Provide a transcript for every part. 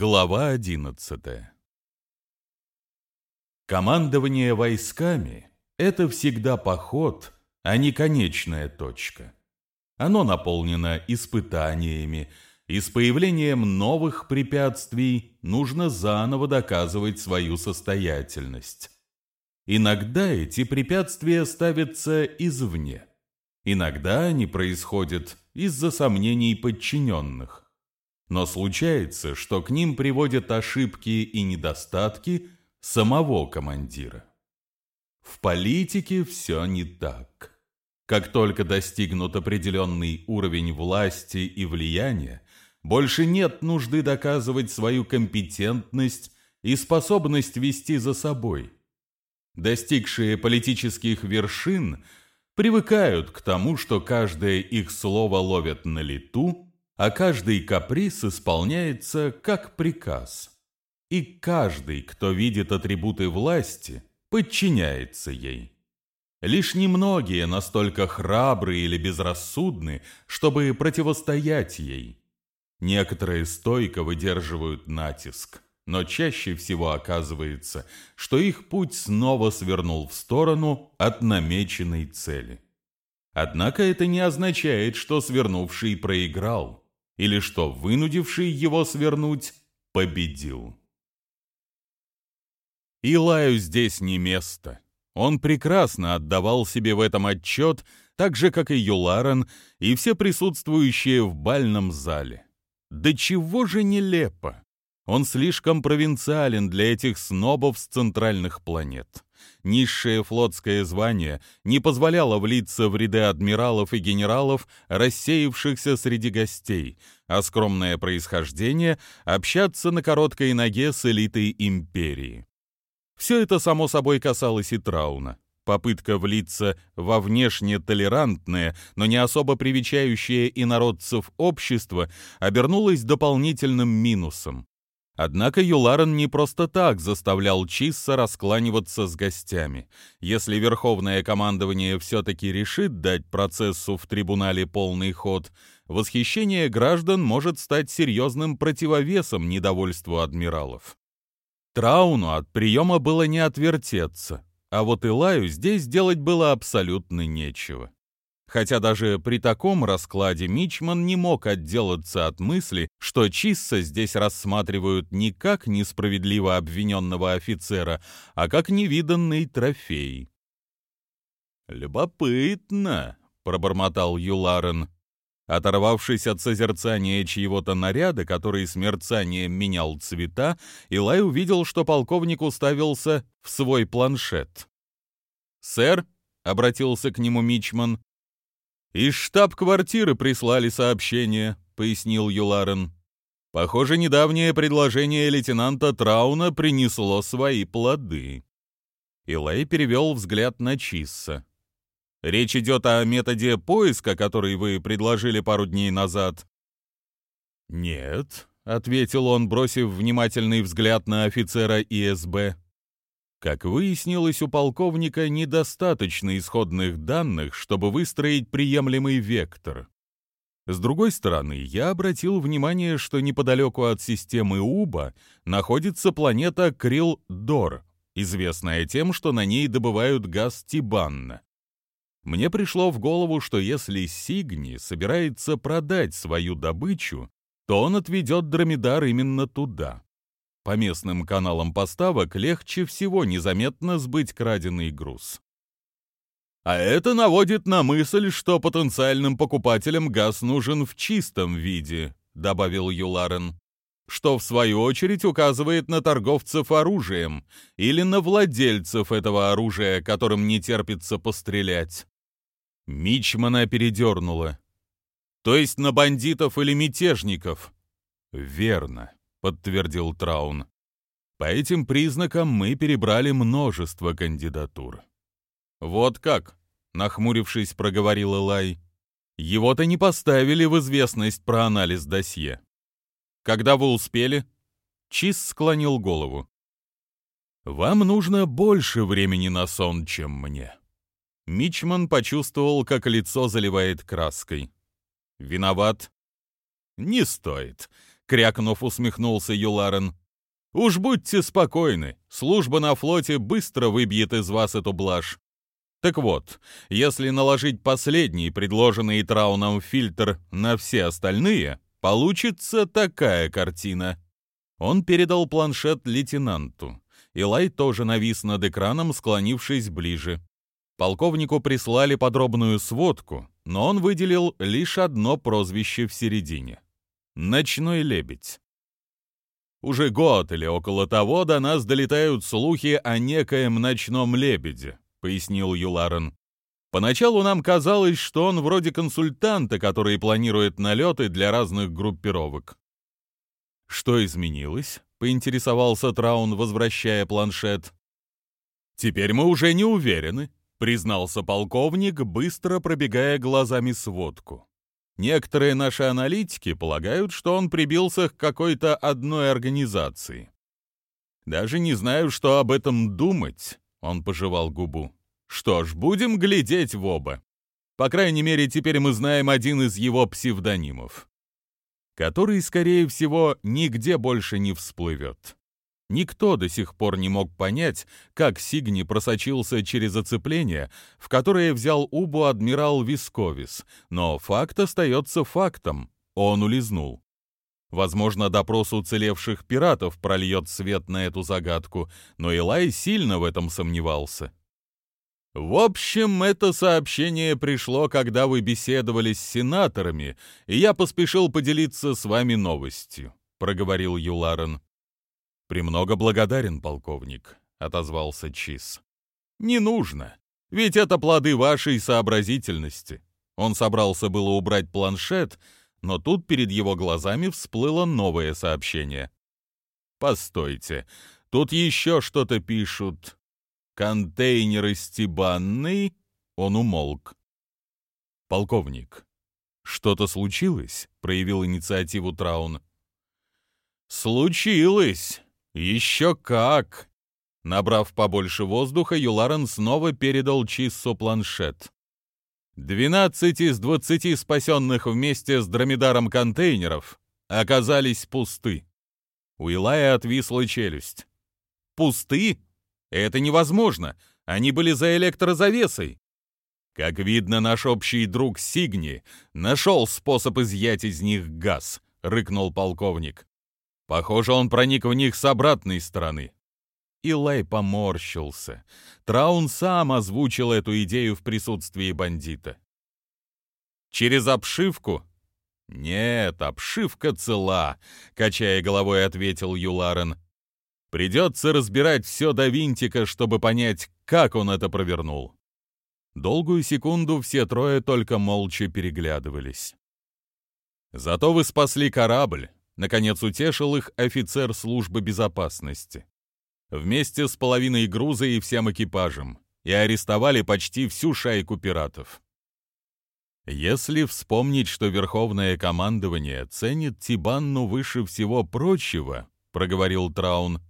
Глава 11 Командование войсками – это всегда поход, а не конечная точка. Оно наполнено испытаниями, и с появлением новых препятствий нужно заново доказывать свою состоятельность. Иногда эти препятствия ставятся извне. Иногда они происходят из-за сомнений подчиненных. Но случается, что к ним приводят ошибки и недостатки самого командира. В политике все не так. Как только достигнут определенный уровень власти и влияния, больше нет нужды доказывать свою компетентность и способность вести за собой. Достигшие политических вершин привыкают к тому, что каждое их слово ловят на лету а каждый каприз исполняется как приказ. И каждый, кто видит атрибуты власти, подчиняется ей. Лишь немногие настолько храбры или безрассудны, чтобы противостоять ей. Некоторые стойко выдерживают натиск, но чаще всего оказывается, что их путь снова свернул в сторону от намеченной цели. Однако это не означает, что свернувший проиграл или что вынудивший его свернуть победил. Илаю здесь не место. Он прекрасно отдавал себе в этом отчет, так же, как и Юларен и все присутствующие в бальном зале. Да чего же нелепо! Он слишком провинциален для этих снобов с центральных планет низшее флотское звание не позволяло влиться в ряды адмиралов и генералов, рассеявшихся среди гостей, а скромное происхождение — общаться на короткой ноге с элитой империи. Все это, само собой, касалось и Трауна. Попытка влиться во внешне толерантное, но не особо привечающее инородцев общество обернулась дополнительным минусом. Однако Юларен не просто так заставлял Чисса раскланиваться с гостями. Если Верховное командование все-таки решит дать процессу в трибунале полный ход, восхищение граждан может стать серьезным противовесом недовольству адмиралов. Трауну от приема было не отвертеться, а вот Илаю здесь делать было абсолютно нечего хотя даже при таком раскладе Мичман не мог отделаться от мысли, что Чисса здесь рассматривают не как несправедливо обвиненного офицера, а как невиданный трофей. «Любопытно», — пробормотал Юларен. Оторвавшись от созерцания чьего-то наряда, который с мерцанием менял цвета, Илай увидел, что полковник уставился в свой планшет. «Сэр», — обратился к нему Мичман, «Из штаб-квартиры прислали сообщение», — пояснил Юларен. «Похоже, недавнее предложение лейтенанта Трауна принесло свои плоды». Илай перевел взгляд на Чисса. «Речь идет о методе поиска, который вы предложили пару дней назад». «Нет», — ответил он, бросив внимательный взгляд на офицера ИСБ. Как выяснилось, у полковника недостаточно исходных данных, чтобы выстроить приемлемый вектор. С другой стороны, я обратил внимание, что неподалеку от системы Уба находится планета Крил-Дор, известная тем, что на ней добывают газ Тибанна. Мне пришло в голову, что если Сигни собирается продать свою добычу, то он отведет Дромедар именно туда. По местным каналам поставок легче всего незаметно сбыть краденый груз. А это наводит на мысль, что потенциальным покупателям газ нужен в чистом виде, добавил Юларен, что в свою очередь указывает на торговцев оружием или на владельцев этого оружия, которым не терпится пострелять. Мичмана передернула. То есть на бандитов или мятежников? Верно. — подтвердил Траун. «По этим признакам мы перебрали множество кандидатур». «Вот как?» — нахмурившись, проговорил Элай. «Его-то не поставили в известность про анализ досье. Когда вы успели?» Чиз склонил голову. «Вам нужно больше времени на сон, чем мне». Мичман почувствовал, как лицо заливает краской. «Виноват?» «Не стоит. Крякнув, усмехнулся Юларен. «Уж будьте спокойны, служба на флоте быстро выбьет из вас эту блажь. Так вот, если наложить последний, предложенный Трауном фильтр на все остальные, получится такая картина». Он передал планшет лейтенанту. Илай тоже навис над экраном, склонившись ближе. Полковнику прислали подробную сводку, но он выделил лишь одно прозвище в середине — «Ночной лебедь». Уже год или около того до нас долетают слухи о некоем ночном лебеде, пояснил Юларен. Поначалу нам казалось, что он вроде консультанта, который планирует налеты для разных группировок. Что изменилось? поинтересовался Траун, возвращая планшет. Теперь мы уже не уверены, признался полковник, быстро пробегая глазами сводку. Некоторые наши аналитики полагают, что он прибился к какой-то одной организации. Даже не знаю, что об этом думать, он пожевал губу. Что ж, будем глядеть в оба. По крайней мере, теперь мы знаем один из его псевдонимов, который, скорее всего, нигде больше не всплывет. Никто до сих пор не мог понять, как Сигни просочился через оцепление, в которое взял Убу адмирал Висковис, но факт остается фактом. Он улизнул. Возможно, допрос уцелевших пиратов прольет свет на эту загадку, но Илай сильно в этом сомневался. В общем, это сообщение пришло, когда вы беседовали с сенаторами, и я поспешил поделиться с вами новостью, проговорил Юларен. «Премного благодарен, полковник», — отозвался Чиз. «Не нужно, ведь это плоды вашей сообразительности». Он собрался было убрать планшет, но тут перед его глазами всплыло новое сообщение. «Постойте, тут еще что-то пишут. Контейнеры стебанный...» Он умолк. «Полковник, что-то случилось?» — проявил инициативу Траун. «Случилось!» «Еще как!» Набрав побольше воздуха, Юларен снова передал Чиссу планшет. Двенадцать из двадцати спасенных вместе с дромедаром контейнеров оказались пусты. У Илая отвисла челюсть. «Пусты? Это невозможно! Они были за электрозавесой!» Как видно, наш общий друг Сигни нашел способ изъять из них газ, рыкнул полковник. Похоже, он проник в них с обратной стороны. Илай поморщился. Траун сам озвучил эту идею в присутствии бандита. «Через обшивку?» «Нет, обшивка цела», — качая головой, ответил Юларен. «Придется разбирать все до винтика, чтобы понять, как он это провернул». Долгую секунду все трое только молча переглядывались. «Зато вы спасли корабль», Наконец утешил их офицер службы безопасности. Вместе с половиной груза и всем экипажем. И арестовали почти всю шайку пиратов. Если вспомнить, что Верховное командование ценит Тибанну выше всего прочего, проговорил Траун,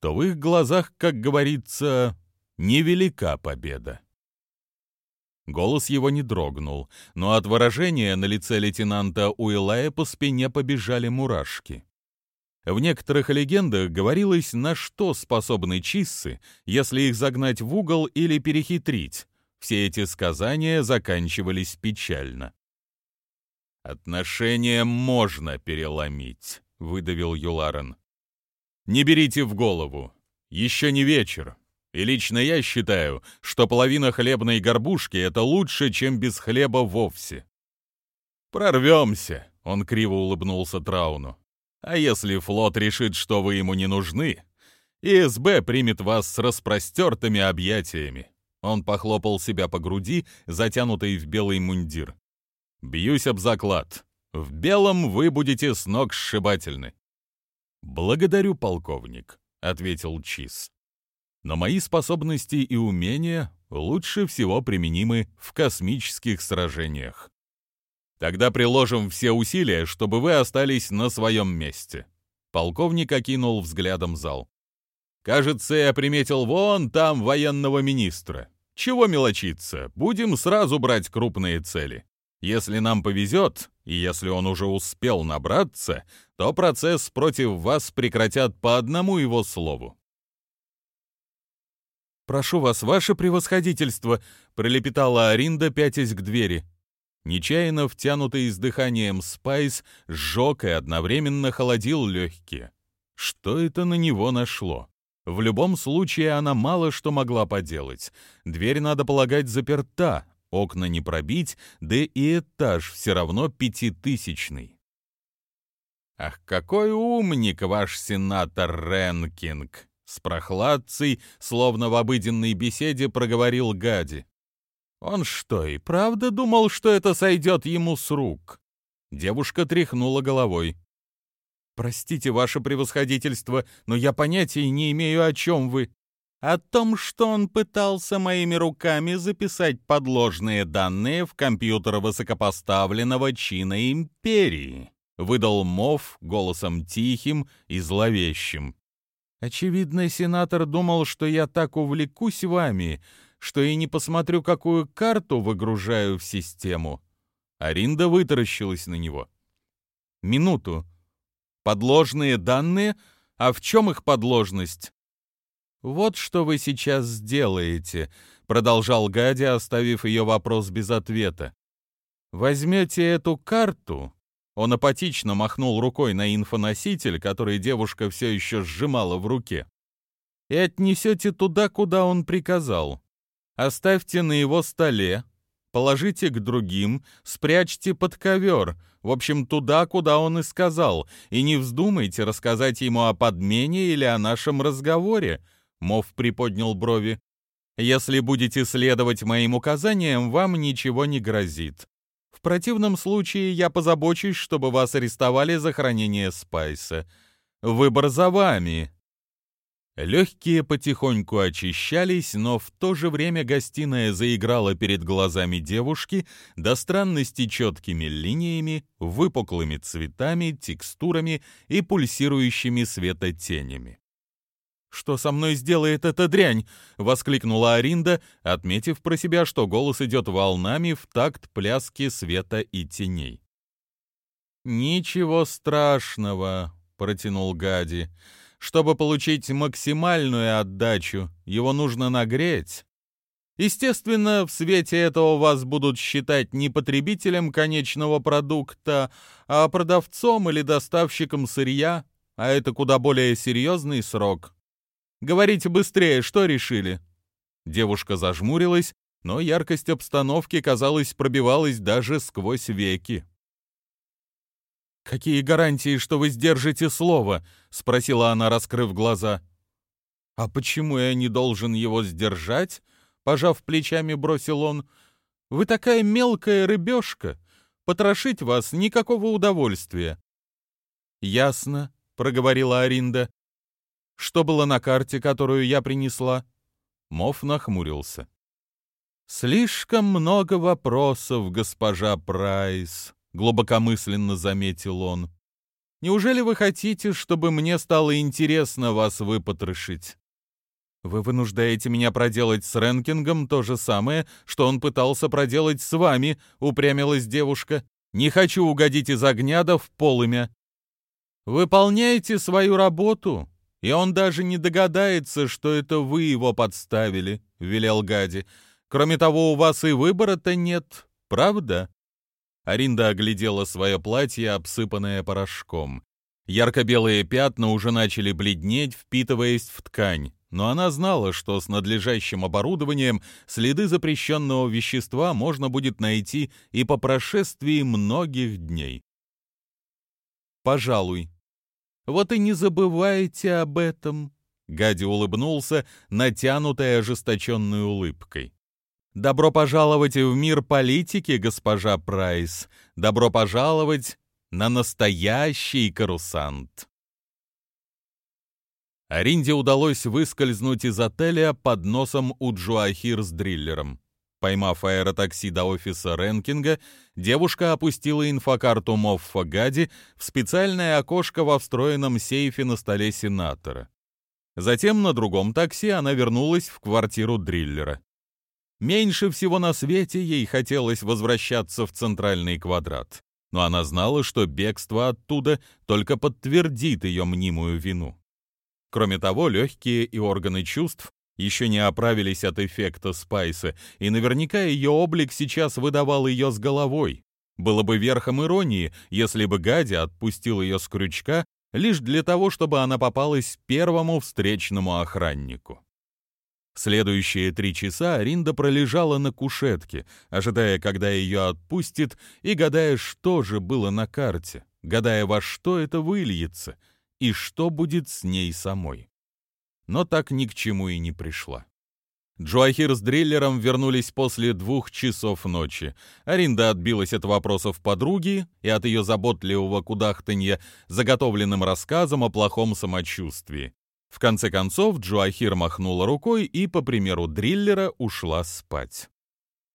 то в их глазах, как говорится, невелика победа. Голос его не дрогнул, но от выражения на лице лейтенанта Уилая по спине побежали мурашки. В некоторых легендах говорилось, на что способны чиссы, если их загнать в угол или перехитрить. Все эти сказания заканчивались печально. «Отношения можно переломить», — выдавил Юларен. «Не берите в голову. Еще не вечер. И лично я считаю, что половина хлебной горбушки — это лучше, чем без хлеба вовсе. «Прорвемся», — он криво улыбнулся Трауну. «А если флот решит, что вы ему не нужны, ИСБ примет вас с распростертыми объятиями». Он похлопал себя по груди, затянутой в белый мундир. «Бьюсь об заклад. В белом вы будете с ног сшибательны». «Благодарю, полковник», — ответил Чиз но мои способности и умения лучше всего применимы в космических сражениях. Тогда приложим все усилия, чтобы вы остались на своем месте. Полковник окинул взглядом зал. Кажется, я приметил вон там военного министра. Чего мелочиться? Будем сразу брать крупные цели. Если нам повезет, И если он уже успел набраться, то процесс против вас прекратят по одному его слову. «Прошу вас, ваше превосходительство», — пролепетала Аринда, пятясь к двери. Нечаянно втянутый с дыханием спайс сжег и одновременно холодил легкие. Что это на него нашло? В любом случае она мало что могла поделать. Дверь, надо полагать, заперта, окна не пробить, да и этаж все равно пятитысячный. «Ах, какой умник ваш сенатор Ренкинг!» С прохладцей, словно в обыденной беседе, проговорил Гади. Он что, и правда думал, что это сойдет ему с рук? Девушка тряхнула головой. «Простите, ваше превосходительство, но я понятия не имею, о чем вы». «О том, что он пытался моими руками записать подложные данные в компьютер высокопоставленного чина империи», выдал Мов голосом тихим и зловещим. Очевидно, сенатор думал, что я так увлекусь вами, что и не посмотрю, какую карту выгружаю в систему. Аринда вытаращилась на него. Минуту. Подложные данные? А в чем их подложность? Вот что вы сейчас сделаете, продолжал Гадя, оставив ее вопрос без ответа. Возьмете эту карту он апатично махнул рукой на инфоноситель, который девушка все еще сжимала в руке. «И отнесете туда, куда он приказал. Оставьте на его столе, положите к другим, спрячьте под ковер, в общем, туда, куда он и сказал, и не вздумайте рассказать ему о подмене или о нашем разговоре», — Мов приподнял брови. «Если будете следовать моим указаниям, вам ничего не грозит противном случае я позабочусь, чтобы вас арестовали за хранение спайса. Выбор за вами». Легкие потихоньку очищались, но в то же время гостиная заиграла перед глазами девушки до странности четкими линиями, выпуклыми цветами, текстурами и пульсирующими светотенями. «Что со мной сделает эта дрянь?» — воскликнула Аринда, отметив про себя, что голос идет волнами в такт пляски света и теней. «Ничего страшного», — протянул Гади. «Чтобы получить максимальную отдачу, его нужно нагреть. Естественно, в свете этого вас будут считать не потребителем конечного продукта, а продавцом или доставщиком сырья, а это куда более серьезный срок. Говорите быстрее, что решили?» Девушка зажмурилась, но яркость обстановки, казалось, пробивалась даже сквозь веки. «Какие гарантии, что вы сдержите слово?» — спросила она, раскрыв глаза. «А почему я не должен его сдержать?» — пожав плечами, бросил он. «Вы такая мелкая рыбешка. Потрошить вас никакого удовольствия». «Ясно», — проговорила Аринда. Что было на карте, которую я принесла?» Мов нахмурился. «Слишком много вопросов, госпожа Прайс», — глубокомысленно заметил он. «Неужели вы хотите, чтобы мне стало интересно вас выпотрошить?» «Вы вынуждаете меня проделать с Ренкингом то же самое, что он пытался проделать с вами», — упрямилась девушка. «Не хочу угодить из огня да в полымя». «Выполняйте свою работу», и он даже не догадается, что это вы его подставили», — велел Гади. «Кроме того, у вас и выбора-то нет, правда?» Аринда оглядела свое платье, обсыпанное порошком. Ярко-белые пятна уже начали бледнеть, впитываясь в ткань, но она знала, что с надлежащим оборудованием следы запрещенного вещества можно будет найти и по прошествии многих дней. «Пожалуй», вот и не забывайте об этом. Гади улыбнулся, натянутой ожесточенной улыбкой. «Добро пожаловать в мир политики, госпожа Прайс! Добро пожаловать на настоящий карусант!» Аринде удалось выскользнуть из отеля под носом у Джоахир с дриллером. Поймав аэротакси до офиса Ренкинга, девушка опустила инфокарту Моффа Гади в специальное окошко во встроенном сейфе на столе сенатора. Затем на другом такси она вернулась в квартиру дриллера. Меньше всего на свете ей хотелось возвращаться в центральный квадрат. но она знала, что бегство оттуда только подтвердит ее мнимую вину. Кроме того, легкие и органы чувств еще не оправились от эффекта Спайса, и наверняка ее облик сейчас выдавал ее с головой. Было бы верхом иронии, если бы Гадя отпустил ее с крючка лишь для того, чтобы она попалась первому встречному охраннику. Следующие три часа Ринда пролежала на кушетке, ожидая, когда ее отпустит, и гадая, что же было на карте, гадая, во что это выльется и что будет с ней самой. Но так ни к чему и не пришла. Джоахир с Дриллером вернулись после двух часов ночи. Аринда отбилась от вопросов подруги и от ее заботливого кудахтанья заготовленным рассказом о плохом самочувствии. В конце концов, Джоахир махнула рукой и, по примеру дриллера, ушла спать.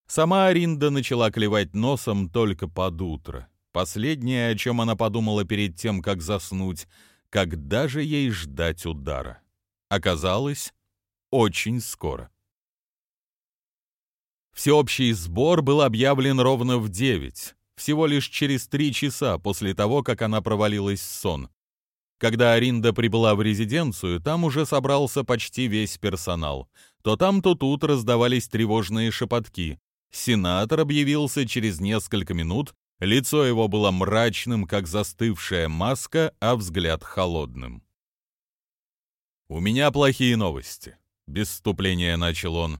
Сама Аринда начала клевать носом только под утро. Последнее, о чем она подумала перед тем, как заснуть, когда же ей ждать удара. Оказалось, очень скоро. Всеобщий сбор был объявлен ровно в девять, всего лишь через три часа после того, как она провалилась в сон. Когда Аринда прибыла в резиденцию, там уже собрался почти весь персонал. То там, то тут раздавались тревожные шепотки. Сенатор объявился через несколько минут, лицо его было мрачным, как застывшая маска, а взгляд холодным. «У меня плохие новости», — без вступления начал он.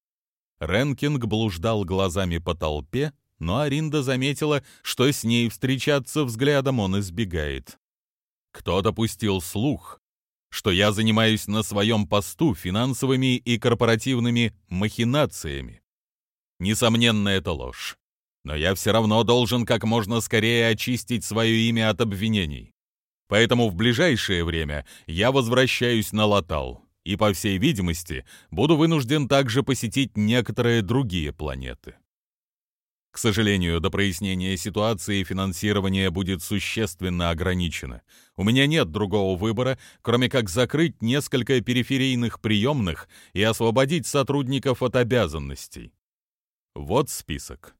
Ренкинг блуждал глазами по толпе, но Аринда заметила, что с ней встречаться взглядом он избегает. Кто-то пустил слух, что я занимаюсь на своем посту финансовыми и корпоративными махинациями. Несомненно, это ложь. Но я все равно должен как можно скорее очистить свое имя от обвинений. Поэтому в ближайшее время я возвращаюсь на Латал и, по всей видимости, буду вынужден также посетить некоторые другие планеты. К сожалению, до прояснения ситуации финансирование будет существенно ограничено. У меня нет другого выбора, кроме как закрыть несколько периферийных приемных и освободить сотрудников от обязанностей. Вот список.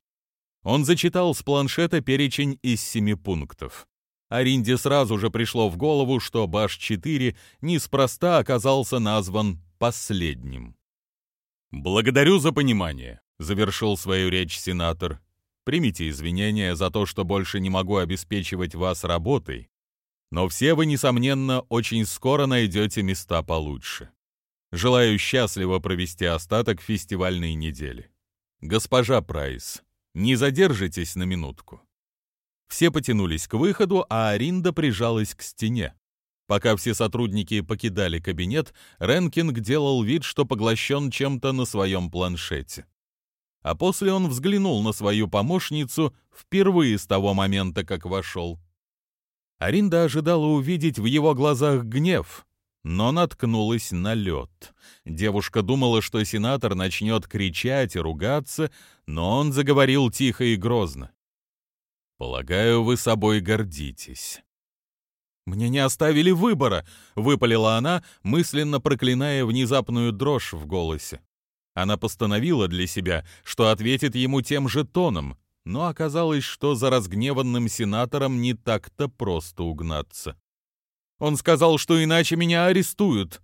Он зачитал с планшета перечень из семи пунктов. Аринде сразу же пришло в голову, что Баш-4 неспроста оказался назван последним. «Благодарю за понимание», — завершил свою речь сенатор. «Примите извинения за то, что больше не могу обеспечивать вас работой, но все вы, несомненно, очень скоро найдете места получше. Желаю счастливо провести остаток фестивальной недели. Госпожа Прайс, не задержитесь на минутку». Все потянулись к выходу, а Аринда прижалась к стене. Пока все сотрудники покидали кабинет, Ренкинг делал вид, что поглощен чем-то на своем планшете а после он взглянул на свою помощницу впервые с того момента, как вошел. Аринда ожидала увидеть в его глазах гнев, но наткнулась на лед. Девушка думала, что сенатор начнет кричать и ругаться, но он заговорил тихо и грозно. «Полагаю, вы собой гордитесь». «Мне не оставили выбора», — выпалила она, мысленно проклиная внезапную дрожь в голосе. Она постановила для себя, что ответит ему тем же тоном, но оказалось, что за разгневанным сенатором не так-то просто угнаться. Он сказал, что иначе меня арестуют.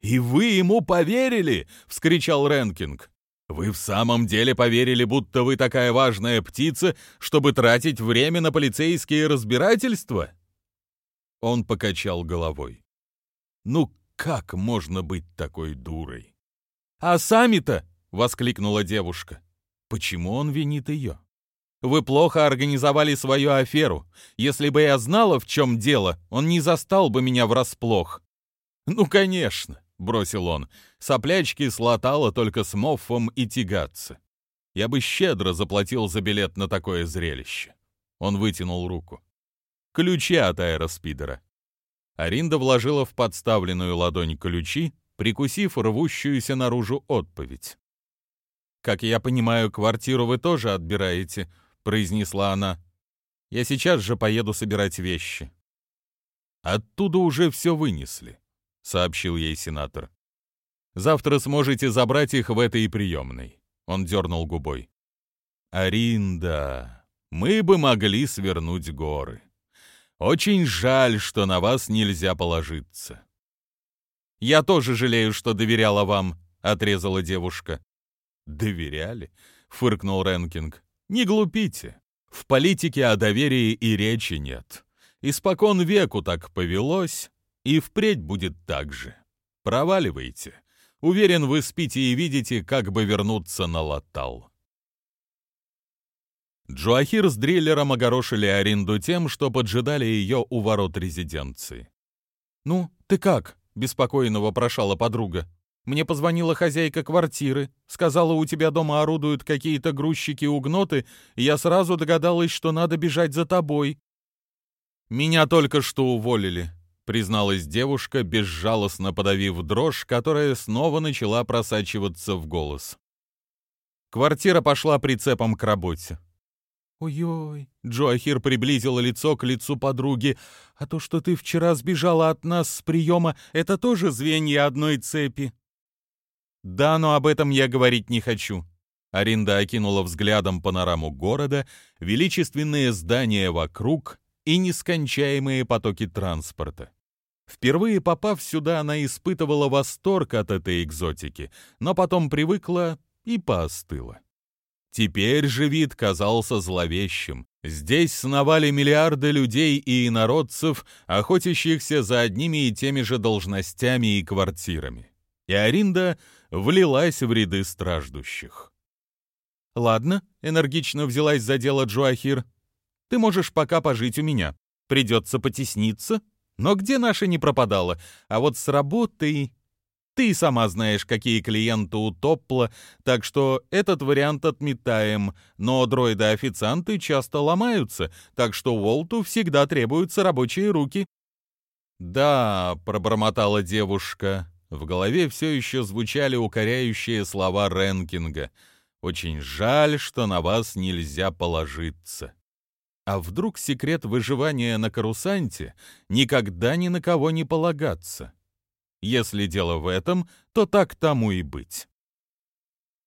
«И вы ему поверили?» — вскричал Ренкинг. «Вы в самом деле поверили, будто вы такая важная птица, чтобы тратить время на полицейские разбирательства?» Он покачал головой. «Ну как можно быть такой дурой?» «А сами-то!» — воскликнула девушка. «Почему он винит ее?» «Вы плохо организовали свою аферу. Если бы я знала, в чем дело, он не застал бы меня врасплох». «Ну, конечно», — бросил он. «Соплячки слотала только с Моффом и тягаться. Я бы щедро заплатил за билет на такое зрелище». Он вытянул руку. «Ключи от аэроспидера». Аринда вложила в подставленную ладонь ключи, прикусив рвущуюся наружу отповедь. «Как я понимаю, квартиру вы тоже отбираете», — произнесла она. «Я сейчас же поеду собирать вещи». «Оттуда уже все вынесли», — сообщил ей сенатор. «Завтра сможете забрать их в этой приемной», — он дернул губой. «Аринда, мы бы могли свернуть горы. Очень жаль, что на вас нельзя положиться». «Я тоже жалею, что доверяла вам», — отрезала девушка. «Доверяли?» — фыркнул Ренкинг. «Не глупите. В политике о доверии и речи нет. Испокон веку так повелось, и впредь будет так же. Проваливайте. Уверен, вы спите и видите, как бы вернуться на Латал». Джоахир с дриллером огорошили Аринду тем, что поджидали ее у ворот резиденции. «Ну, ты как?» — беспокойно вопрошала подруга. «Мне позвонила хозяйка квартиры, сказала, у тебя дома орудуют какие-то грузчики-угноты, и я сразу догадалась, что надо бежать за тобой». «Меня только что уволили», — призналась девушка, безжалостно подавив дрожь, которая снова начала просачиваться в голос. Квартира пошла прицепом к работе. «Ой-ой!» — Джоахир приблизила лицо к лицу подруги. «А то, что ты вчера сбежала от нас с приема, это тоже звенья одной цепи». «Да, но об этом я говорить не хочу». Аринда окинула взглядом панораму города, величественные здания вокруг и нескончаемые потоки транспорта. Впервые попав сюда, она испытывала восторг от этой экзотики, но потом привыкла и поостыла. Теперь же вид казался зловещим. Здесь сновали миллиарды людей и инородцев, охотящихся за одними и теми же должностями и квартирами. И Аринда влилась в ряды страждущих. «Ладно», — энергично взялась за дело Джоахир, — «ты можешь пока пожить у меня. Придется потесниться, но где наша не пропадала, а вот с работой ты сама знаешь, какие клиенты у Топпла, так что этот вариант отметаем. Но дроиды-официанты часто ломаются, так что Уолту всегда требуются рабочие руки». «Да», — пробормотала девушка. В голове все еще звучали укоряющие слова Ренкинга. «Очень жаль, что на вас нельзя положиться». А вдруг секрет выживания на карусанте — никогда ни на кого не полагаться? Если дело в этом, то так тому и быть.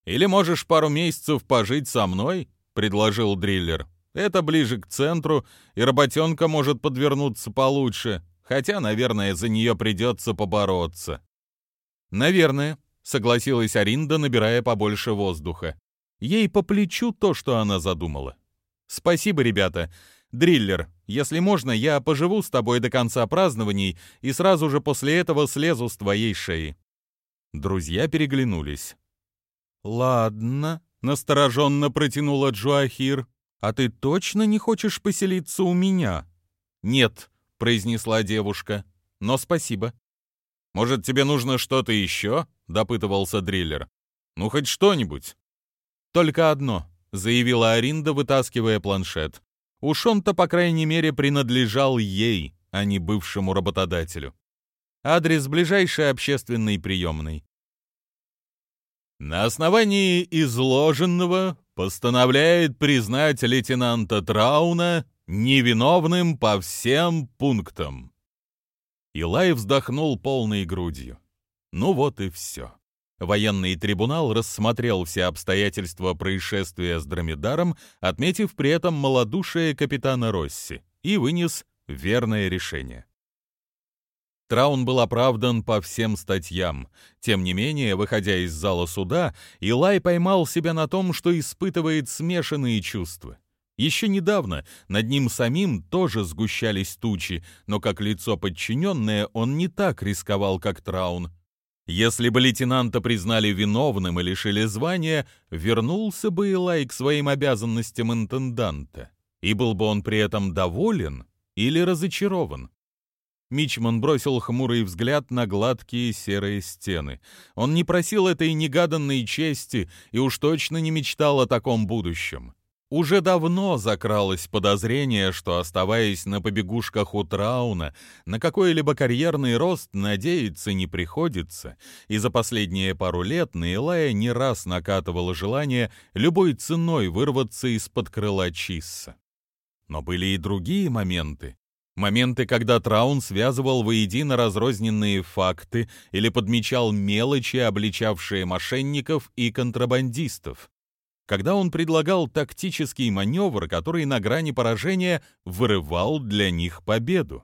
«Или можешь пару месяцев пожить со мной?» — предложил дриллер. «Это ближе к центру, и работенка может подвернуться получше, хотя, наверное, за нее придется побороться». «Наверное», — согласилась Аринда, набирая побольше воздуха. Ей по плечу то, что она задумала. «Спасибо, ребята. Дриллер, если можно, я поживу с тобой до конца празднований и сразу же после этого слезу с твоей шеи». Друзья переглянулись. «Ладно», — настороженно протянула Джоахир. «А ты точно не хочешь поселиться у меня?» «Нет», — произнесла девушка. «Но спасибо». «Может, тебе нужно что-то еще?» — допытывался Дриллер. «Ну, хоть что-нибудь». «Только одно», — заявила Аринда, вытаскивая планшет. Уж он-то, по крайней мере, принадлежал ей, а не бывшему работодателю. Адрес ближайшей общественной приемной. На основании изложенного постановляет признать лейтенанта Трауна невиновным по всем пунктам. Илай вздохнул полной грудью. Ну вот и все. Военный трибунал рассмотрел все обстоятельства происшествия с Дромедаром, отметив при этом малодушие капитана Росси, и вынес верное решение. Траун был оправдан по всем статьям. Тем не менее, выходя из зала суда, Илай поймал себя на том, что испытывает смешанные чувства. Еще недавно над ним самим тоже сгущались тучи, но как лицо подчиненное он не так рисковал, как Траун. Если бы лейтенанта признали виновным и лишили звания, вернулся бы Илай к своим обязанностям интенданта. И был бы он при этом доволен или разочарован? Мичман бросил хмурый взгляд на гладкие серые стены. Он не просил этой негаданной чести и уж точно не мечтал о таком будущем. Уже давно закралось подозрение, что, оставаясь на побегушках у Трауна, на какой-либо карьерный рост надеяться не приходится, и за последние пару лет на Илая не раз накатывало желание любой ценой вырваться из-под крыла Чисса. Но были и другие моменты. Моменты, когда Траун связывал воедино разрозненные факты или подмечал мелочи, обличавшие мошенников и контрабандистов. Когда он предлагал тактический маневр, который на грани поражения вырывал для них победу.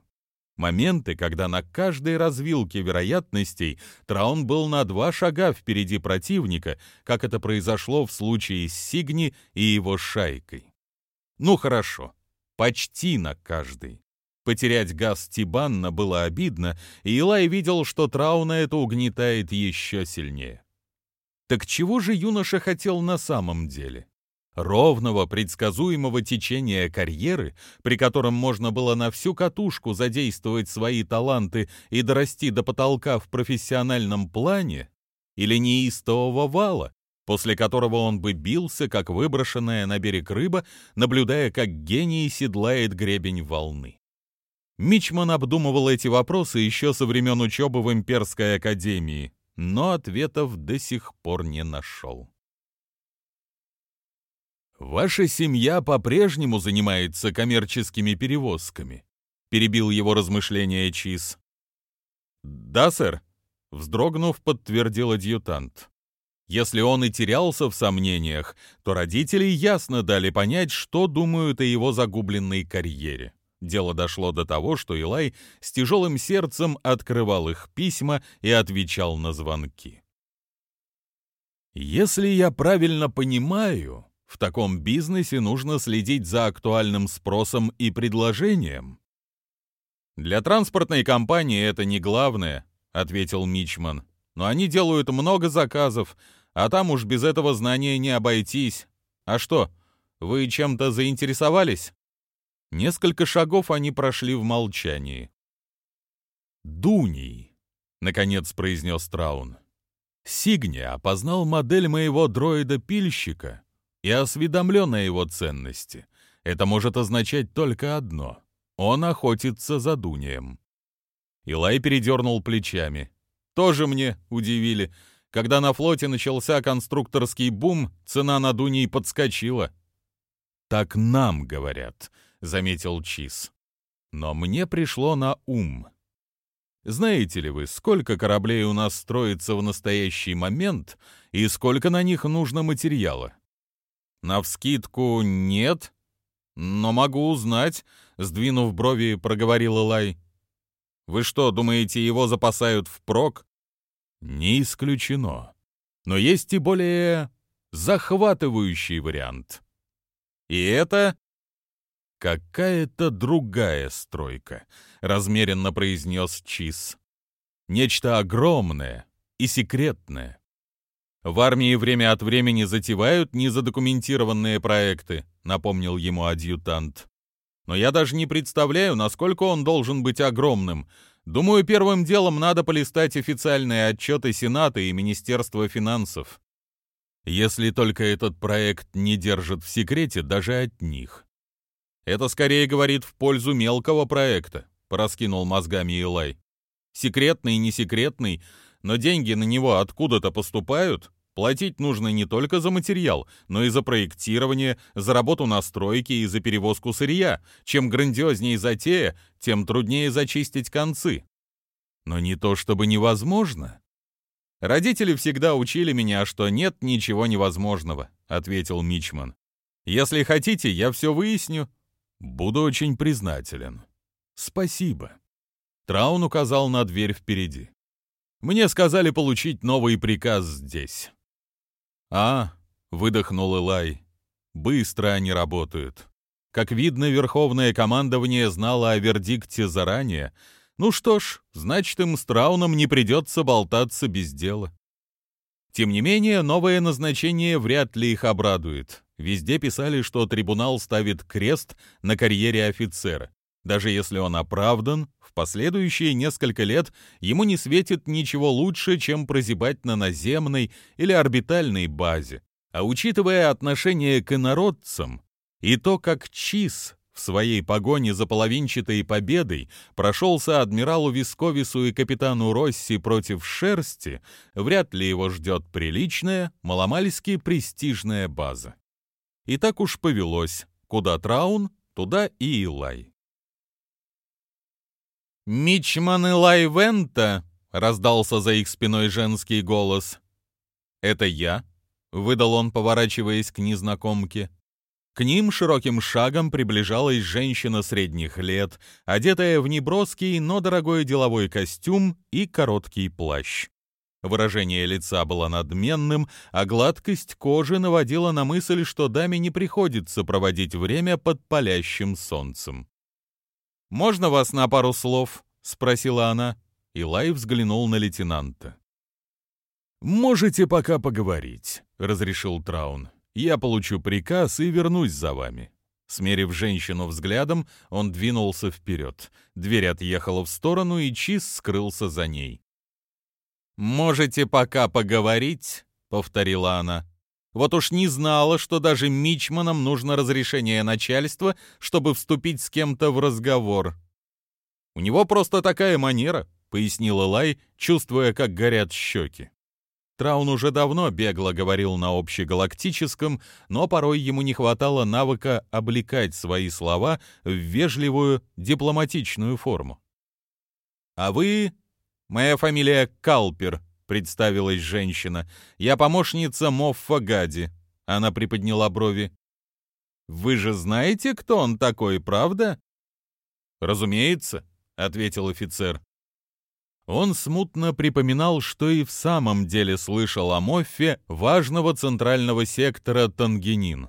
Моменты, когда на каждой развилке вероятностей Траун был на два шага впереди противника, как это произошло в случае с Сигни и его шайкой. Ну хорошо, почти на каждой. Потерять газ Тибанна было обидно, и Илай видел, что Трауна это угнетает еще сильнее. Так чего же юноша хотел на самом деле? ровного, предсказуемого течения карьеры, при котором можно было на всю катушку задействовать свои таланты и дорасти до потолка в профессиональном плане, или неистового вала, после которого он бы бился, как выброшенная на берег рыба, наблюдая, как гений седлает гребень волны. Мичман обдумывал эти вопросы еще со времен учебы в Имперской академии, но ответов до сих пор не нашел. «Ваша семья по-прежнему занимается коммерческими перевозками», — перебил его размышления Чиз. «Да, сэр», — вздрогнув, подтвердил адъютант. Если он и терялся в сомнениях, то родители ясно дали понять, что думают о его загубленной карьере. Дело дошло до того, что Илай с тяжелым сердцем открывал их письма и отвечал на звонки. «Если я правильно понимаю, в таком бизнесе нужно следить за актуальным спросом и предложением. «Для транспортной компании это не главное», — ответил Мичман. «Но они делают много заказов, а там уж без этого знания не обойтись. А что, вы чем-то заинтересовались?» Несколько шагов они прошли в молчании. «Дуний», — наконец произнес Траун. «Сигни опознал модель моего дроида-пильщика и осведомлен о его ценности. Это может означать только одно — он охотится за Дунием. Илай передернул плечами. Тоже мне удивили. Когда на флоте начался конструкторский бум, цена на Дуний подскочила. «Так нам говорят», — заметил Чиз. «Но мне пришло на ум». Знаете ли вы, сколько кораблей у нас строится в настоящий момент и сколько на них нужно материала? «Навскидку нет, но могу узнать», — сдвинув брови, проговорил Илай. «Вы что, думаете, его запасают впрок?» «Не исключено. Но есть и более захватывающий вариант. И это...» «Какая-то другая стройка», — размеренно произнес Чиз. «Нечто огромное и секретное. В армии время от времени затевают незадокументированные проекты, напомнил ему адъютант. Но я даже не представляю, насколько он должен быть огромным. Думаю, первым делом надо полистать официальные отчеты Сената и Министерства финансов. Если только этот проект не держит в секрете даже от них. Это скорее говорит в пользу мелкого проекта, пораскинул мозгами Илай. Секретный, не секретный, но деньги на него откуда-то поступают, Платить нужно не только за материал, но и за проектирование, за работу на стройке и за перевозку сырья. Чем грандиознее затея, тем труднее зачистить концы. Но не то чтобы невозможно. Родители всегда учили меня, что нет ничего невозможного, ответил Мичман. Если хотите, я все выясню. Буду очень признателен. Спасибо. Траун указал на дверь впереди. Мне сказали получить новый приказ здесь. «А», — выдохнул Элай, — «быстро они работают. Как видно, Верховное командование знало о вердикте заранее. Ну что ж, значит, им с Трауном не придется болтаться без дела». Тем не менее, новое назначение вряд ли их обрадует. Везде писали, что трибунал ставит крест на карьере офицера. Даже если он оправдан, в последующие несколько лет ему не светит ничего лучше, чем прозябать на наземной или орбитальной базе. А учитывая отношение к инородцам и то, как Чиз в своей погоне за половинчатой победой прошелся адмиралу Висковису и капитану Росси против шерсти, вряд ли его ждет приличная, маломальски престижная база. И так уж повелось, куда Траун, туда и Илай. «Мичман и Лайвента!» — раздался за их спиной женский голос. «Это я?» — выдал он, поворачиваясь к незнакомке. К ним широким шагом приближалась женщина средних лет, одетая в неброский, но дорогой деловой костюм и короткий плащ. Выражение лица было надменным, а гладкость кожи наводила на мысль, что даме не приходится проводить время под палящим солнцем. «Можно вас на пару слов?» — спросила она. Илай взглянул на лейтенанта. «Можете пока поговорить», — разрешил Траун. Я получу приказ и вернусь за вами». Смерив женщину взглядом, он двинулся вперед. Дверь отъехала в сторону, и Чиз скрылся за ней. «Можете пока поговорить?» — повторила она. «Вот уж не знала, что даже мичманам нужно разрешение начальства, чтобы вступить с кем-то в разговор». «У него просто такая манера», — пояснила Лай, чувствуя, как горят щеки. Траун уже давно бегло говорил на общегалактическом, но порой ему не хватало навыка облекать свои слова в вежливую дипломатичную форму. «А вы...» «Моя фамилия Калпер», — представилась женщина. «Я помощница Моффа Гади». Она приподняла брови. «Вы же знаете, кто он такой, правда?» «Разумеется», — ответил офицер. Он смутно припоминал, что и в самом деле слышал о Моффе важного центрального сектора Тангенин.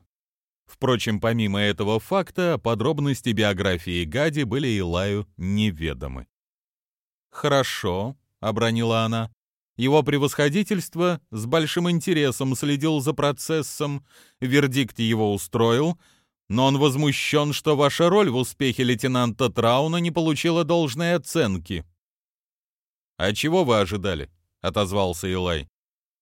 Впрочем, помимо этого факта, подробности биографии Гади были Илаю неведомы. «Хорошо», — обронила она. «Его превосходительство с большим интересом следил за процессом, вердикт его устроил, но он возмущен, что ваша роль в успехе лейтенанта Трауна не получила должной оценки». «А чего вы ожидали?» — отозвался Илай.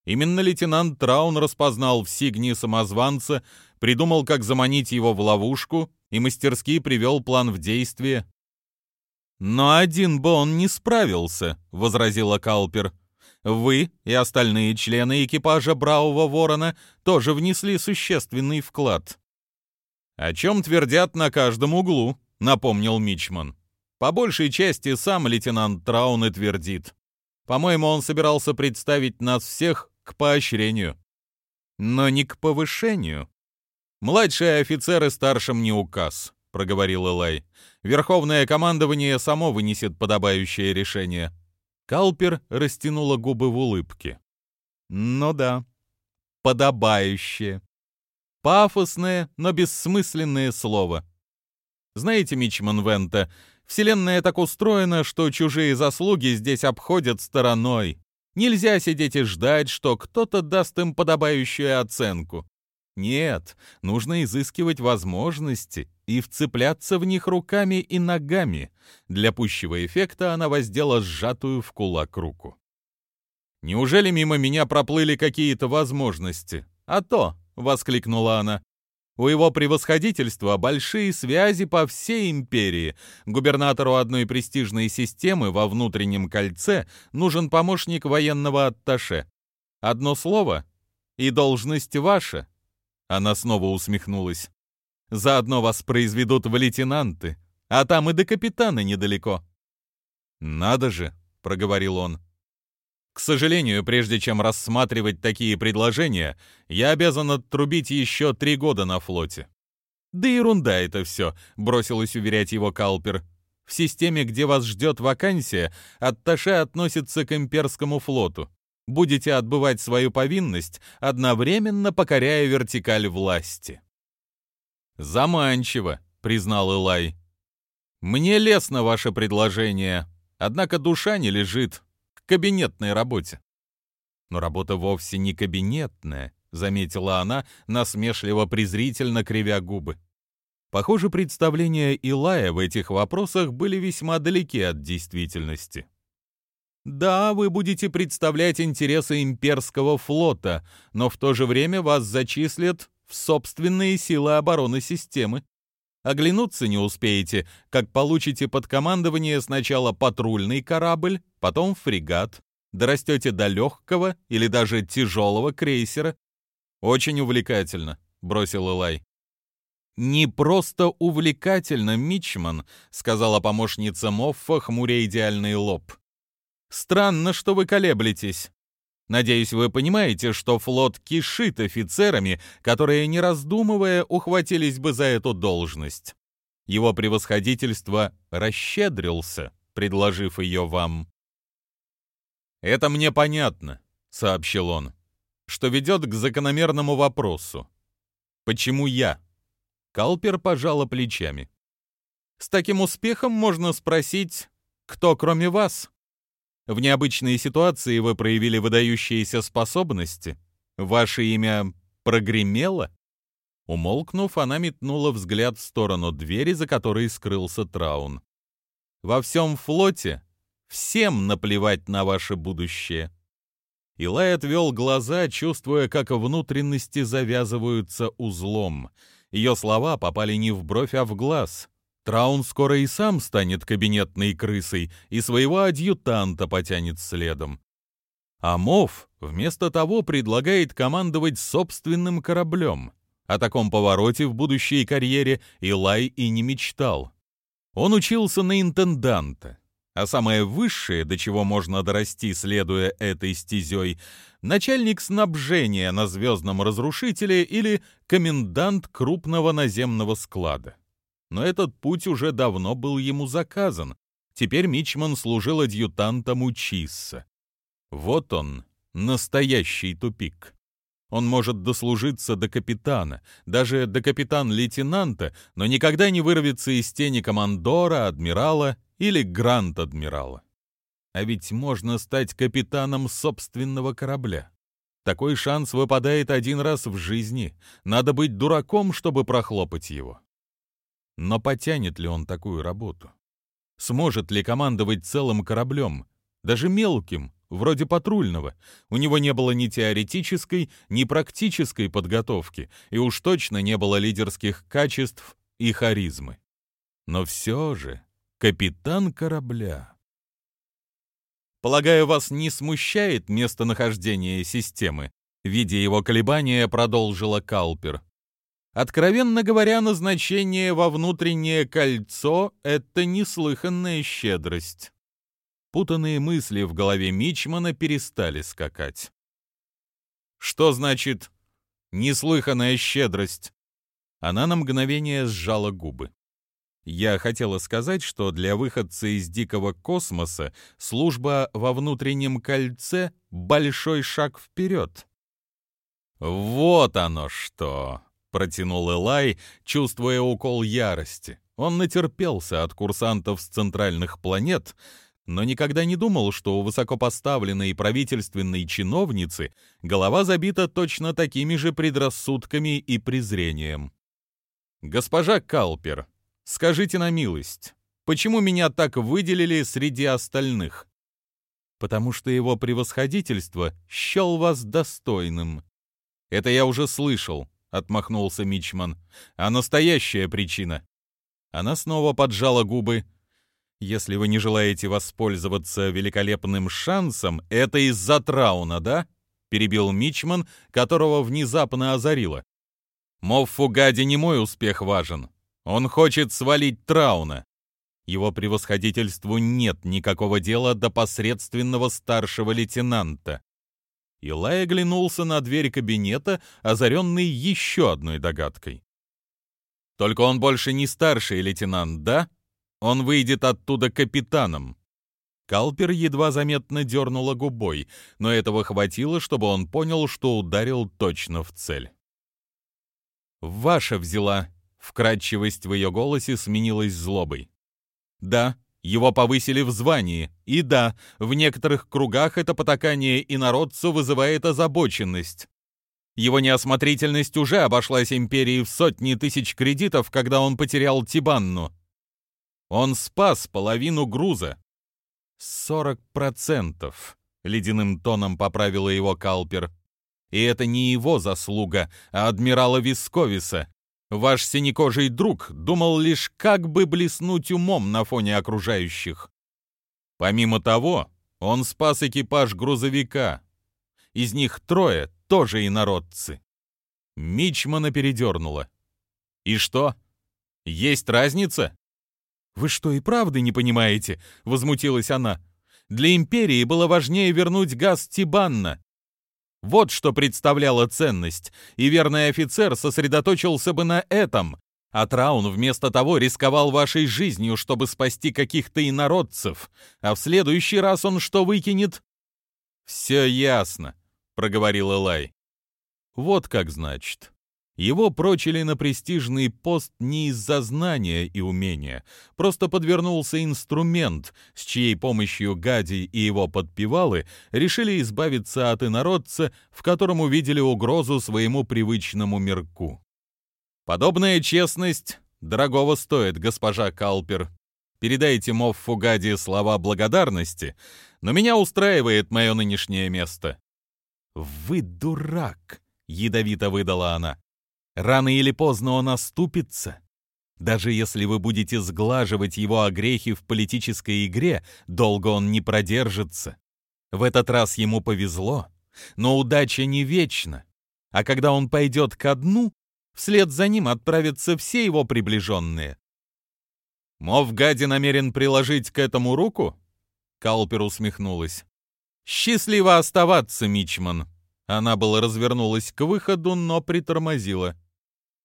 Именно лейтенант Траун распознал в Сигне самозванца, придумал, как заманить его в ловушку и мастерски привел план в действие. «Но один бы он не справился», — возразила Калпер. «Вы и остальные члены экипажа Бравого Ворона тоже внесли существенный вклад». «О чем твердят на каждом углу», — напомнил Мичман. По большей части сам лейтенант Траун и твердит. По-моему, он собирался представить нас всех к поощрению. Но не к повышению. Младшие офицеры старшим не указ, проговорил Элай. Верховное командование само вынесет подобающее решение. Калпер растянула губы в улыбке. Ну да, подобающее. Пафосное, но бессмысленное слово. Знаете, Мичман Вента, Вселенная так устроена, что чужие заслуги здесь обходят стороной. Нельзя сидеть и ждать, что кто-то даст им подобающую оценку. Нет, нужно изыскивать возможности и вцепляться в них руками и ногами. Для пущего эффекта она воздела сжатую в кулак руку. «Неужели мимо меня проплыли какие-то возможности?» «А то!» — воскликнула она. У его превосходительства большие связи по всей империи. Губернатору одной престижной системы во внутреннем кольце нужен помощник военного атташе. Одно слово — и должность ваша. Она снова усмехнулась. Заодно вас произведут в лейтенанты, а там и до капитана недалеко. «Надо же», — проговорил он. К сожалению, прежде чем рассматривать такие предложения, я обязан оттрубить еще три года на флоте. Да ерунда это все, бросилась уверять его Калпер. В системе, где вас ждет вакансия, атташе относится к имперскому флоту. Будете отбывать свою повинность, одновременно покоряя вертикаль власти. «Заманчиво», — признал Элай. «Мне лестно ваше предложение, однако душа не лежит, кабинетной работе. Но работа вовсе не кабинетная, заметила она, насмешливо-презрительно кривя губы. Похоже, представления Илая в этих вопросах были весьма далеки от действительности. Да, вы будете представлять интересы имперского флота, но в то же время вас зачислят в собственные силы обороны системы. Оглянуться не успеете, как получите под командование сначала патрульный корабль, потом фрегат, дорастете до легкого или даже тяжелого крейсера. Очень увлекательно, бросил Элай. «Не просто увлекательно, Мичман», — сказала помощница Моффа, хмуря идеальный лоб. «Странно, что вы колеблетесь. Надеюсь, вы понимаете, что флот кишит офицерами, которые, не раздумывая, ухватились бы за эту должность. Его превосходительство расщедрился, предложив ее вам. «Это мне понятно», — сообщил он, — «что ведет к закономерному вопросу. Почему я?» Калпер пожала плечами. «С таким успехом можно спросить, кто кроме вас?» В необычной ситуации вы проявили выдающиеся способности. Ваше имя прогремело?» Умолкнув, она метнула взгляд в сторону двери, за которой скрылся Траун. «Во всем флоте всем наплевать на ваше будущее». Илай отвел глаза, чувствуя, как внутренности завязываются узлом. Ее слова попали не в бровь, а в глаз. Траун скоро и сам станет кабинетной крысой и своего адъютанта потянет следом. А Мов вместо того предлагает командовать собственным кораблем. О таком повороте в будущей карьере Илай и не мечтал. Он учился на интенданта, а самое высшее, до чего можно дорасти, следуя этой стезей, начальник снабжения на звездном разрушителе или комендант крупного наземного склада но этот путь уже давно был ему заказан. Теперь Мичман служил адъютантом у Чисса. Вот он, настоящий тупик. Он может дослужиться до капитана, даже до капитан-лейтенанта, но никогда не вырвется из тени командора, адмирала или гранд-адмирала. А ведь можно стать капитаном собственного корабля. Такой шанс выпадает один раз в жизни. Надо быть дураком, чтобы прохлопать его. Но потянет ли он такую работу? Сможет ли командовать целым кораблем, даже мелким, вроде патрульного? У него не было ни теоретической, ни практической подготовки, и уж точно не было лидерских качеств и харизмы. Но все же капитан корабля. Полагаю, вас не смущает местонахождение системы? Видя его колебания, продолжила Калпер. Откровенно говоря, назначение во внутреннее кольцо — это неслыханная щедрость. Путанные мысли в голове Мичмана перестали скакать. Что значит «неслыханная щедрость»? Она на мгновение сжала губы. Я хотела сказать, что для выходца из дикого космоса служба во внутреннем кольце — большой шаг вперед. Вот оно что! Протянул Элай, чувствуя укол ярости. Он натерпелся от курсантов с центральных планет, но никогда не думал, что у высокопоставленной правительственной чиновницы голова забита точно такими же предрассудками и презрением. «Госпожа Калпер, скажите на милость, почему меня так выделили среди остальных?» «Потому что его превосходительство счел вас достойным». «Это я уже слышал отмахнулся Мичман. А настоящая причина? Она снова поджала губы. Если вы не желаете воспользоваться великолепным шансом, это из-за Трауна, да? перебил Мичман, которого внезапно озарило. Мов Фугади не мой успех важен. Он хочет свалить Трауна. Его превосходительству нет никакого дела до посредственного старшего лейтенанта. Илай оглянулся на дверь кабинета, озаренный еще одной догадкой. «Только он больше не старший лейтенант, да? Он выйдет оттуда капитаном». Калпер едва заметно дернула губой, но этого хватило, чтобы он понял, что ударил точно в цель. «Ваша взяла», — вкрадчивость в ее голосе сменилась злобой. «Да, его повысили в звании. И да, в некоторых кругах это потакание инородцу вызывает озабоченность. Его неосмотрительность уже обошлась империи в сотни тысяч кредитов, когда он потерял Тибанну. Он спас половину груза. «Сорок процентов», — ледяным тоном поправила его Калпер. «И это не его заслуга, а адмирала Висковиса. Ваш синекожий друг думал лишь, как бы блеснуть умом на фоне окружающих. Помимо того, он спас экипаж грузовика. Из них трое тоже инородцы. Мичмана передернула. «И что? Есть разница?» «Вы что, и правды не понимаете?» — возмутилась она. «Для империи было важнее вернуть газ Тибанна. Вот что представляла ценность, и верный офицер сосредоточился бы на этом, а Траун вместо того рисковал вашей жизнью, чтобы спасти каких-то инородцев, а в следующий раз он что выкинет? «Все ясно», — проговорил Элай. «Вот как значит». Его прочили на престижный пост не из-за знания и умения, просто подвернулся инструмент, с чьей помощью Гади и его подпевалы решили избавиться от инородца, в котором увидели угрозу своему привычному мирку. Подобная честность дорогого стоит, госпожа Калпер. Передайте Моффу Гади слова благодарности, но меня устраивает мое нынешнее место. «Вы дурак!» — ядовито выдала она. Рано или поздно он оступится. Даже если вы будете сглаживать его огрехи в политической игре, долго он не продержится. В этот раз ему повезло, но удача не вечна. А когда он пойдет ко дну, вслед за ним отправятся все его приближенные. Мовгади намерен приложить к этому руку? Калпер усмехнулась. «Счастливо оставаться, Мичман!» Она была развернулась к выходу, но притормозила.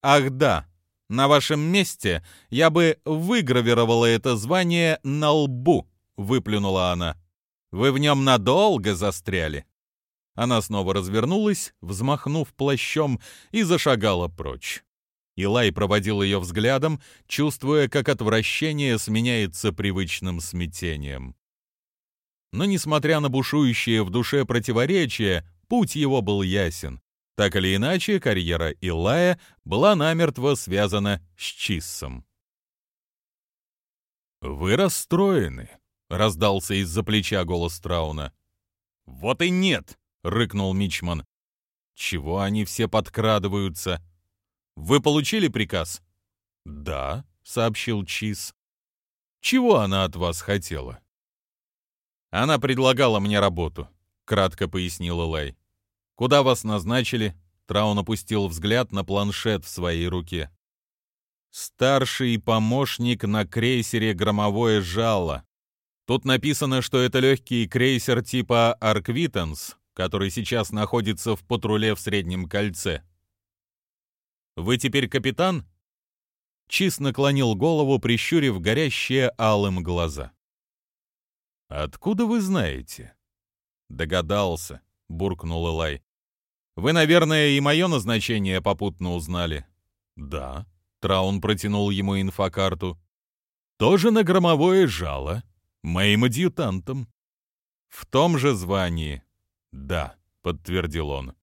Ах да, на вашем месте я бы выгравировала это звание на лбу, выплюнула она. Вы в нем надолго застряли. Она снова развернулась, взмахнув плащом, и зашагала прочь. Илай проводил ее взглядом, чувствуя, как отвращение сменяется привычным смятением. Но, несмотря на бушующее в душе противоречие, путь его был ясен. Так или иначе, карьера Илая была намертво связана с Чиссом. «Вы расстроены», — раздался из-за плеча голос Трауна. «Вот и нет», — рыкнул Мичман. «Чего они все подкрадываются?» «Вы получили приказ?» «Да», — сообщил Чиз. «Чего она от вас хотела?» «Она предлагала мне работу», — кратко пояснила Лэй. «Куда вас назначили?» Траун опустил взгляд на планшет в своей руке. «Старший помощник на крейсере «Громовое жало». Тут написано, что это легкий крейсер типа «Арквитенс», который сейчас находится в патруле в Среднем кольце. «Вы теперь капитан?» Чиз наклонил голову, прищурив горящие алым глаза. «Откуда вы знаете?» «Догадался», — буркнул Элай. Вы, наверное, и мое назначение попутно узнали?» «Да». Траун протянул ему инфокарту. «Тоже на громовое жало. Моим адъютантом». «В том же звании». «Да», — подтвердил он.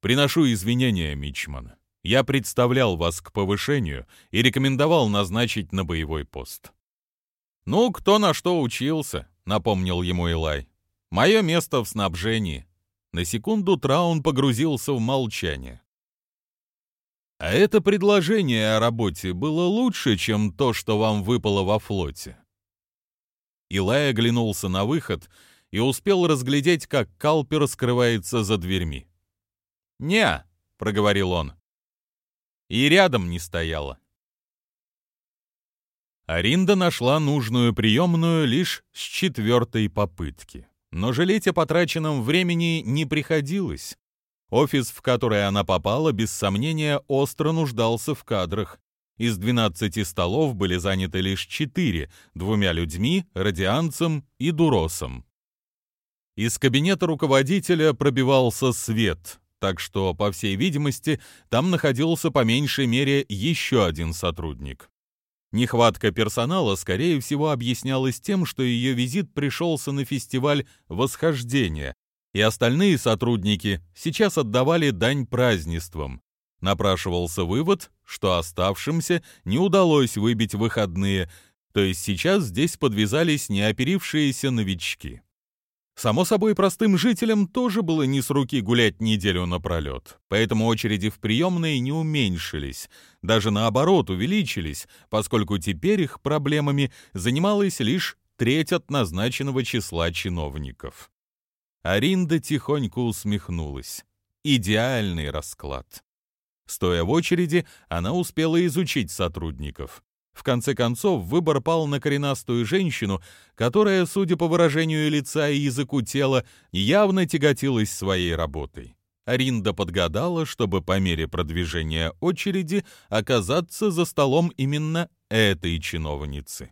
«Приношу извинения, Мичман. Я представлял вас к повышению и рекомендовал назначить на боевой пост». «Ну, кто на что учился», — напомнил ему Илай. «Мое место в снабжении. На секунду Траун погрузился в молчание. «А это предложение о работе было лучше, чем то, что вам выпало во флоте?» Илай оглянулся на выход и успел разглядеть, как Калпер скрывается за дверьми. «Не», — проговорил он, — «и рядом не стояла». Аринда нашла нужную приемную лишь с четвертой попытки. Но жалеть о потраченном времени не приходилось. Офис, в который она попала, без сомнения, остро нуждался в кадрах. Из 12 столов были заняты лишь 4, двумя людьми, радианцем и дуросом. Из кабинета руководителя пробивался свет, так что, по всей видимости, там находился по меньшей мере еще один сотрудник. Нехватка персонала, скорее всего, объяснялась тем, что ее визит пришелся на фестиваль «Восхождение», и остальные сотрудники сейчас отдавали дань празднествам. Напрашивался вывод, что оставшимся не удалось выбить выходные, то есть сейчас здесь подвязались неоперившиеся новички. Само собой, простым жителям тоже было не с руки гулять неделю напролет, поэтому очереди в приемные не уменьшились, даже наоборот увеличились, поскольку теперь их проблемами занималась лишь треть от назначенного числа чиновников. Аринда тихонько усмехнулась. Идеальный расклад. Стоя в очереди, она успела изучить сотрудников. В конце концов, выбор пал на коренастую женщину, которая, судя по выражению лица и языку тела, явно тяготилась своей работой. Аринда подгадала, чтобы по мере продвижения очереди оказаться за столом именно этой чиновницы.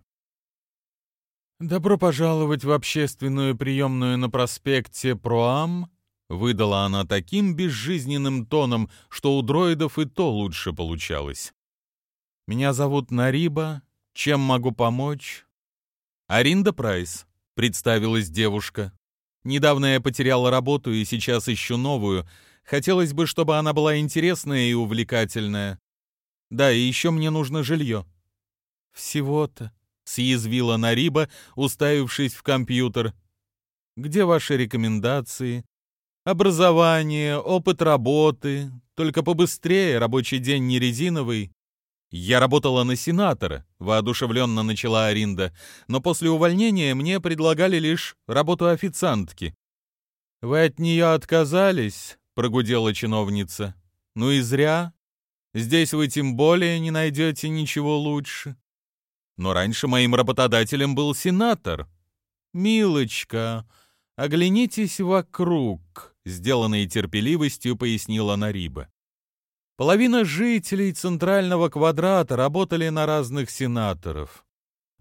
«Добро пожаловать в общественную приемную на проспекте Проам», выдала она таким безжизненным тоном, что у дроидов и то лучше получалось. «Меня зовут Нариба. Чем могу помочь?» «Аринда Прайс», — представилась девушка. «Недавно я потеряла работу и сейчас ищу новую. Хотелось бы, чтобы она была интересная и увлекательная. Да, и еще мне нужно жилье». «Всего-то», — съязвила Нариба, уставившись в компьютер. «Где ваши рекомендации?» «Образование, опыт работы. Только побыстрее, рабочий день не резиновый». «Я работала на сенатора», — воодушевленно начала Аринда, «но после увольнения мне предлагали лишь работу официантки». «Вы от нее отказались?» — прогудела чиновница. «Ну и зря. Здесь вы тем более не найдете ничего лучше». «Но раньше моим работодателем был сенатор». «Милочка, оглянитесь вокруг», — сделанной терпеливостью пояснила Нариба. Половина жителей Центрального квадрата работали на разных сенаторов.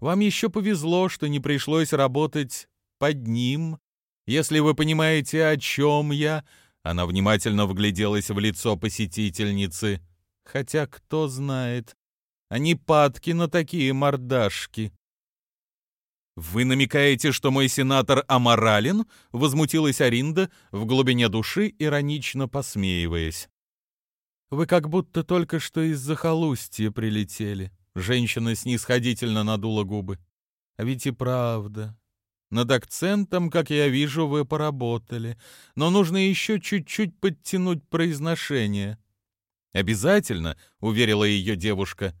Вам еще повезло, что не пришлось работать под ним. Если вы понимаете, о чем я...» Она внимательно вгляделась в лицо посетительницы. «Хотя кто знает, они падки на такие мордашки». «Вы намекаете, что мой сенатор аморален?» — возмутилась Аринда, в глубине души иронично посмеиваясь. Вы как будто только что из захолустья прилетели. Женщина снисходительно надула губы. А ведь и правда. Над акцентом, как я вижу, вы поработали. Но нужно еще чуть-чуть подтянуть произношение. Обязательно, уверила ее девушка.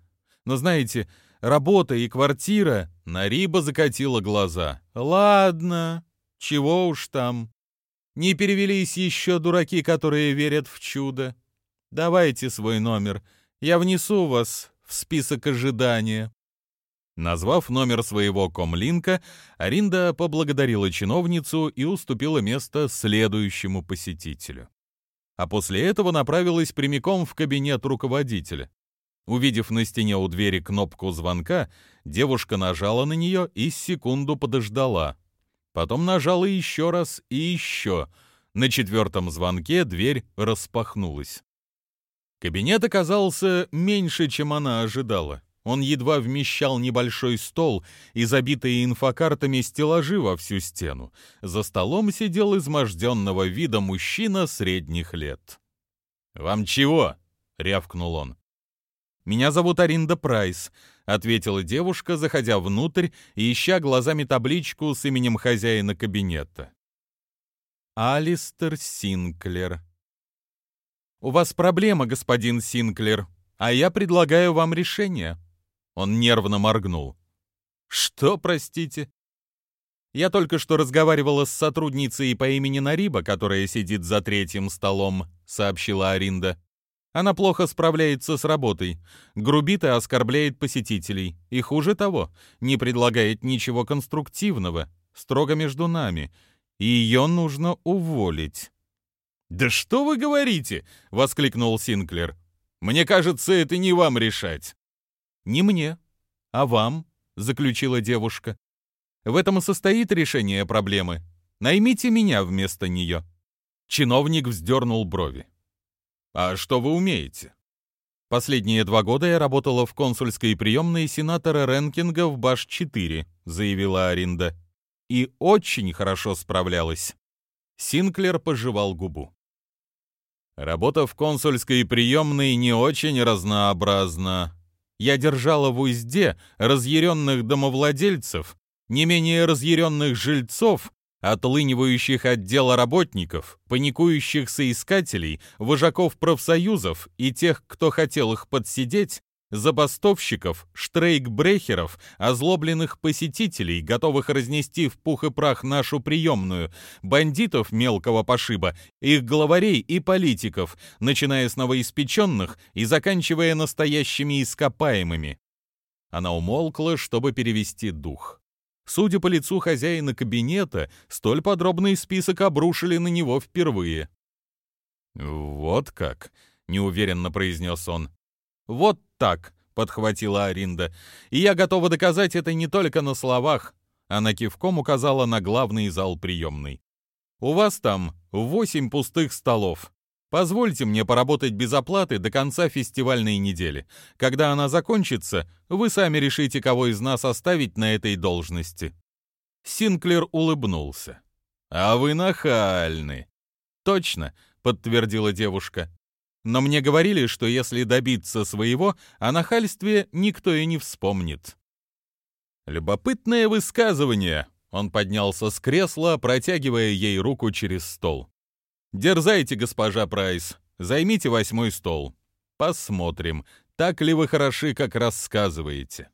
Но знаете, работа и квартира... Нариба закатила глаза. Ладно, чего уж там. Не перевелись еще дураки, которые верят в чудо. Давайте свой номер. Я внесу вас в список ожидания». Назвав номер своего комлинка, Аринда поблагодарила чиновницу и уступила место следующему посетителю. А после этого направилась прямиком в кабинет руководителя. Увидев на стене у двери кнопку звонка, девушка нажала на нее и секунду подождала. Потом нажала еще раз и еще. На четвертом звонке дверь распахнулась. Кабинет оказался меньше, чем она ожидала. Он едва вмещал небольшой стол и забитые инфокартами стеллажи во всю стену. За столом сидел изможденного вида мужчина средних лет. «Вам чего?» — рявкнул он. «Меня зовут Аринда Прайс», — ответила девушка, заходя внутрь и ища глазами табличку с именем хозяина кабинета. «Алистер Синклер», «У вас проблема, господин Синклер, а я предлагаю вам решение». Он нервно моргнул. «Что, простите?» «Я только что разговаривала с сотрудницей по имени Нариба, которая сидит за третьим столом», — сообщила Аринда. «Она плохо справляется с работой, грубит и оскорбляет посетителей, и хуже того, не предлагает ничего конструктивного, строго между нами, и ее нужно уволить». «Да что вы говорите?» — воскликнул Синклер. «Мне кажется, это не вам решать». «Не мне, а вам», — заключила девушка. «В этом и состоит решение проблемы. Наймите меня вместо нее». Чиновник вздернул брови. «А что вы умеете?» «Последние два года я работала в консульской приемной сенатора Ренкинга в Баш-4», — заявила Аринда. «И очень хорошо справлялась». Синклер пожевал губу. Работа в консульской приемной не очень разнообразна. Я держала в узде разъяренных домовладельцев, не менее разъяренных жильцов, отлынивающих от дела работников, паникующих соискателей, вожаков профсоюзов и тех, кто хотел их подсидеть, забастовщиков, штрейкбрехеров, озлобленных посетителей, готовых разнести в пух и прах нашу приемную, бандитов мелкого пошиба, их главарей и политиков, начиная с новоиспеченных и заканчивая настоящими ископаемыми. Она умолкла, чтобы перевести дух. Судя по лицу хозяина кабинета, столь подробный список обрушили на него впервые. «Вот как?» — неуверенно произнес он. «Вот так», — подхватила Аринда. «И я готова доказать это не только на словах». Она кивком указала на главный зал приемный. «У вас там восемь пустых столов. Позвольте мне поработать без оплаты до конца фестивальной недели. Когда она закончится, вы сами решите, кого из нас оставить на этой должности». Синклер улыбнулся. «А вы нахальны». «Точно», — подтвердила девушка. «Но мне говорили, что если добиться своего, о нахальстве никто и не вспомнит». «Любопытное высказывание», — он поднялся с кресла, протягивая ей руку через стол. «Дерзайте, госпожа Прайс, займите восьмой стол. Посмотрим, так ли вы хороши, как рассказываете».